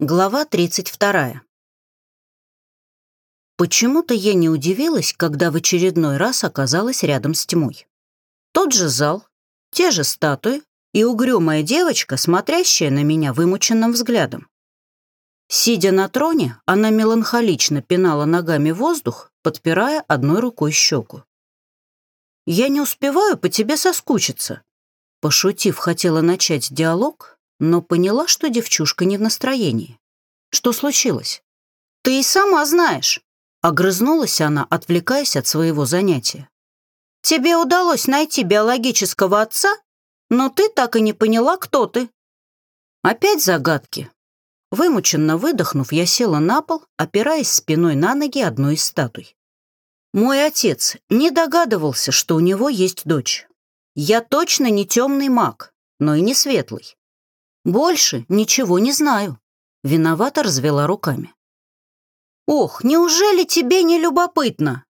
Глава 32. Почему-то я не удивилась, когда в очередной раз оказалась рядом с тьмой. Тот же зал, те же статуи и угрюмая девочка, смотрящая на меня вымученным взглядом. Сидя на троне, она меланхолично пинала ногами воздух, подпирая одной рукой щеку. «Я не успеваю по тебе соскучиться», — пошутив, хотела начать диалог, но поняла, что девчушка не в настроении. Что случилось? Ты и сама знаешь. Огрызнулась она, отвлекаясь от своего занятия. Тебе удалось найти биологического отца, но ты так и не поняла, кто ты. Опять загадки. Вымученно выдохнув, я села на пол, опираясь спиной на ноги одной из статуй. Мой отец не догадывался, что у него есть дочь. Я точно не темный маг, но и не светлый. Больше ничего не знаю. Виновато развела руками. Ох, неужели тебе не любопытно?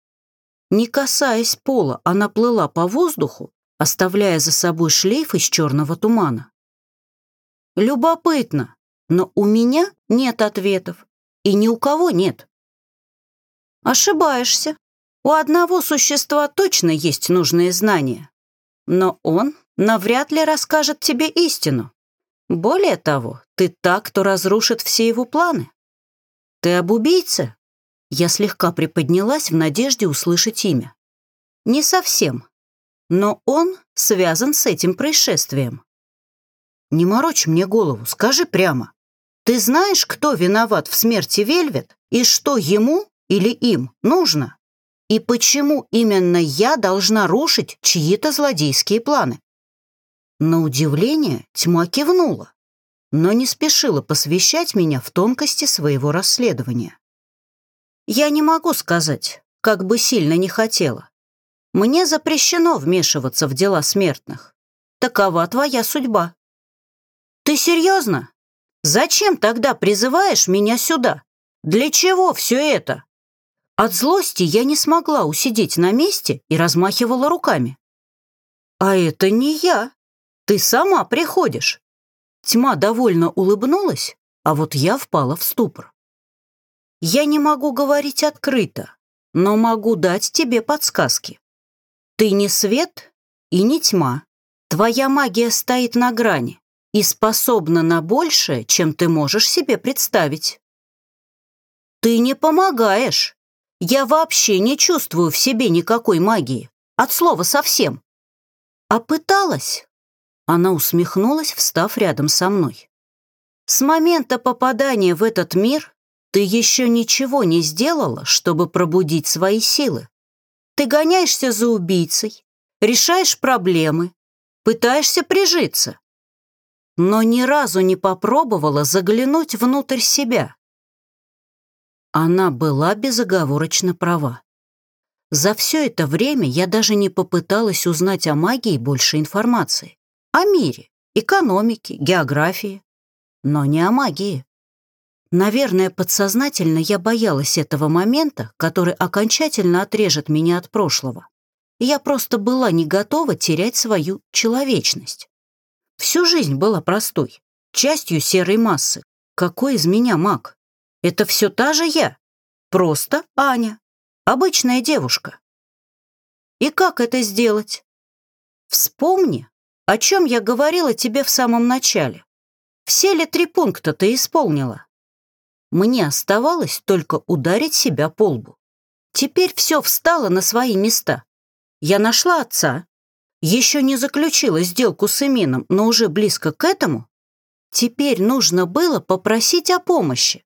Не касаясь пола, она плыла по воздуху, оставляя за собой шлейф из черного тумана. Любопытно, но у меня нет ответов, и ни у кого нет. Ошибаешься. У одного существа точно есть нужные знания, но он навряд ли расскажет тебе истину. Более того, ты так, кто разрушит все его планы. Ты об убийце? Я слегка приподнялась в надежде услышать имя. Не совсем, но он связан с этим происшествием. Не морочь мне голову, скажи прямо. Ты знаешь, кто виноват в смерти Вельвет и что ему или им нужно? И почему именно я должна рушить чьи-то злодейские планы? На удивление тьма кивнула, но не спешила посвящать меня в тонкости своего расследования. Я не могу сказать, как бы сильно не хотела. Мне запрещено вмешиваться в дела смертных. Такова твоя судьба. Ты серьезно? Зачем тогда призываешь меня сюда? Для чего все это? От злости я не смогла усидеть на месте и размахивала руками. А это не я. Ты сама приходишь». Тьма довольно улыбнулась, а вот я впала в ступор. «Я не могу говорить открыто, но могу дать тебе подсказки. Ты не свет и не тьма. Твоя магия стоит на грани и способна на большее, чем ты можешь себе представить. Ты не помогаешь. Я вообще не чувствую в себе никакой магии. От слова совсем. А пыталась, она усмехнулась, встав рядом со мной. «С момента попадания в этот мир ты еще ничего не сделала, чтобы пробудить свои силы. Ты гоняешься за убийцей, решаешь проблемы, пытаешься прижиться, но ни разу не попробовала заглянуть внутрь себя». Она была безоговорочно права. За все это время я даже не попыталась узнать о магии больше информации о мире, экономике, географии, но не о магии. Наверное, подсознательно я боялась этого момента, который окончательно отрежет меня от прошлого. Я просто была не готова терять свою человечность. Всю жизнь была простой, частью серой массы. Какой из меня маг? Это все та же я, просто Аня, обычная девушка. И как это сделать? Вспомни, о чем я говорила тебе в самом начале? Все ли три пункта ты исполнила? Мне оставалось только ударить себя по лбу. Теперь все встало на свои места. Я нашла отца, еще не заключила сделку с Эмином, но уже близко к этому. Теперь нужно было попросить о помощи.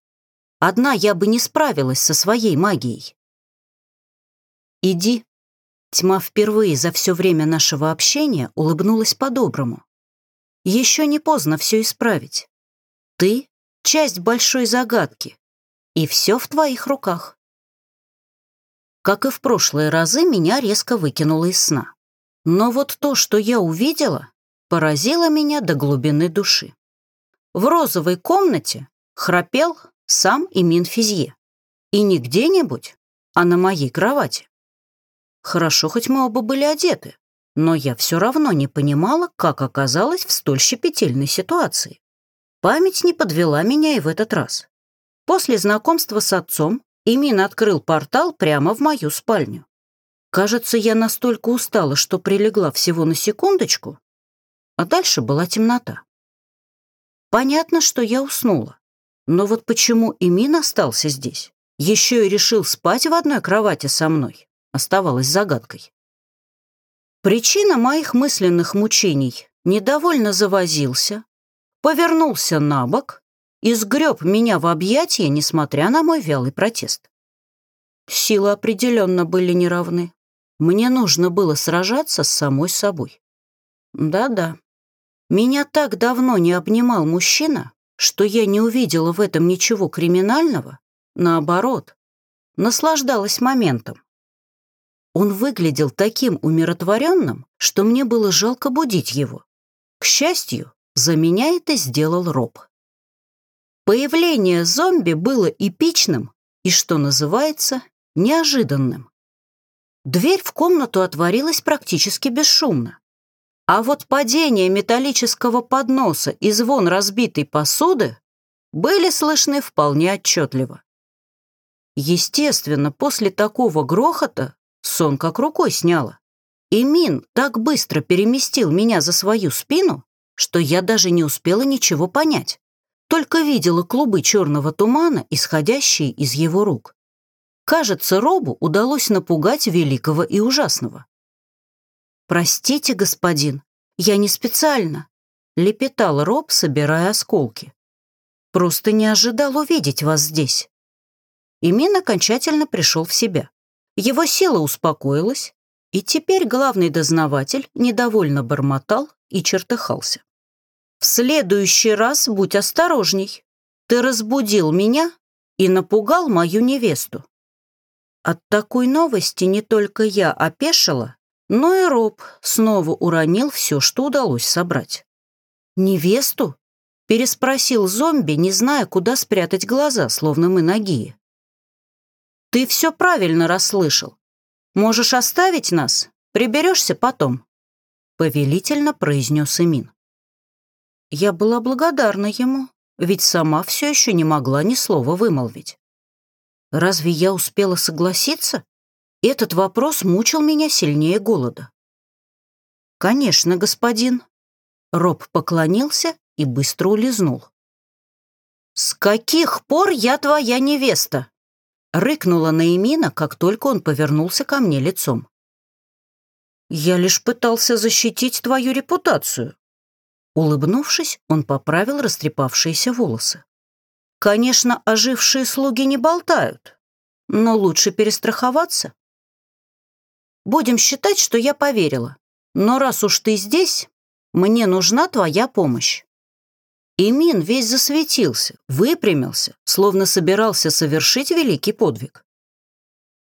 Одна я бы не справилась со своей магией. «Иди», Тьма впервые за все время нашего общения улыбнулась по-доброму. Еще не поздно все исправить. Ты — часть большой загадки, и все в твоих руках. Как и в прошлые разы, меня резко выкинуло из сна. Но вот то, что я увидела, поразило меня до глубины души. В розовой комнате храпел сам Имин Физье. И не где-нибудь, а на моей кровати. Хорошо, хоть мы оба были одеты, но я все равно не понимала, как оказалась в столь щепетильной ситуации. Память не подвела меня и в этот раз. После знакомства с отцом Имин открыл портал прямо в мою спальню. Кажется, я настолько устала, что прилегла всего на секундочку, а дальше была темнота. Понятно, что я уснула. Но вот почему Имин остался здесь, еще и решил спать в одной кровати со мной, оставалось загадкой. Причина моих мысленных мучений недовольно завозился, повернулся на бок и сгреб меня в объятия, несмотря на мой вялый протест. Силы определенно были неравны. Мне нужно было сражаться с самой собой. Да-да, меня так давно не обнимал мужчина, что я не увидела в этом ничего криминального, наоборот, наслаждалась моментом. Он выглядел таким умиротворенным, что мне было жалко будить его. К счастью, за меня это сделал Роб. Появление зомби было эпичным и, что называется, неожиданным. Дверь в комнату отворилась практически бесшумно. А вот падение металлического подноса и звон разбитой посуды были слышны вполне отчетливо. Естественно, после такого грохота сон как рукой сняло. И Мин так быстро переместил меня за свою спину, что я даже не успела ничего понять, только видела клубы черного тумана, исходящие из его рук. Кажется, Робу удалось напугать великого и ужасного. «Простите, господин, я не специально», — лепетал Роб, собирая осколки. «Просто не ожидал увидеть вас здесь». Имин окончательно пришел в себя. Его сила успокоилась, и теперь главный дознаватель недовольно бормотал и чертыхался. «В следующий раз будь осторожней. Ты разбудил меня и напугал мою невесту». От такой новости не только я опешила, но и Роб снова уронил все, что удалось собрать. «Невесту?» — переспросил зомби, не зная, куда спрятать глаза, словно мы ноги. «Ты все правильно расслышал. Можешь оставить нас, приберешься потом», — повелительно произнес Эмин. Я была благодарна ему, ведь сама все еще не могла ни слова вымолвить. Разве я успела согласиться? Этот вопрос мучил меня сильнее голода. «Конечно, господин». Роб поклонился и быстро улизнул. «С каких пор я твоя невеста?» Рыкнула Наимина, как только он повернулся ко мне лицом. «Я лишь пытался защитить твою репутацию». Улыбнувшись, он поправил растрепавшиеся волосы. «Конечно, ожившие слуги не болтают, но лучше перестраховаться. Будем считать, что я поверила. Но раз уж ты здесь, мне нужна твоя помощь». Имин весь засветился, выпрямился, словно собирался совершить великий подвиг.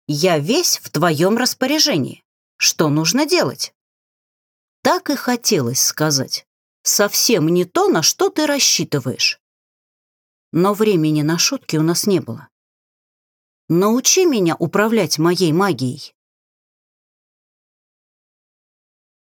«Я весь в твоем распоряжении. Что нужно делать?» Так и хотелось сказать. Совсем не то, на что ты рассчитываешь. Но времени на шутки у нас не было. Научи меня управлять моей магией.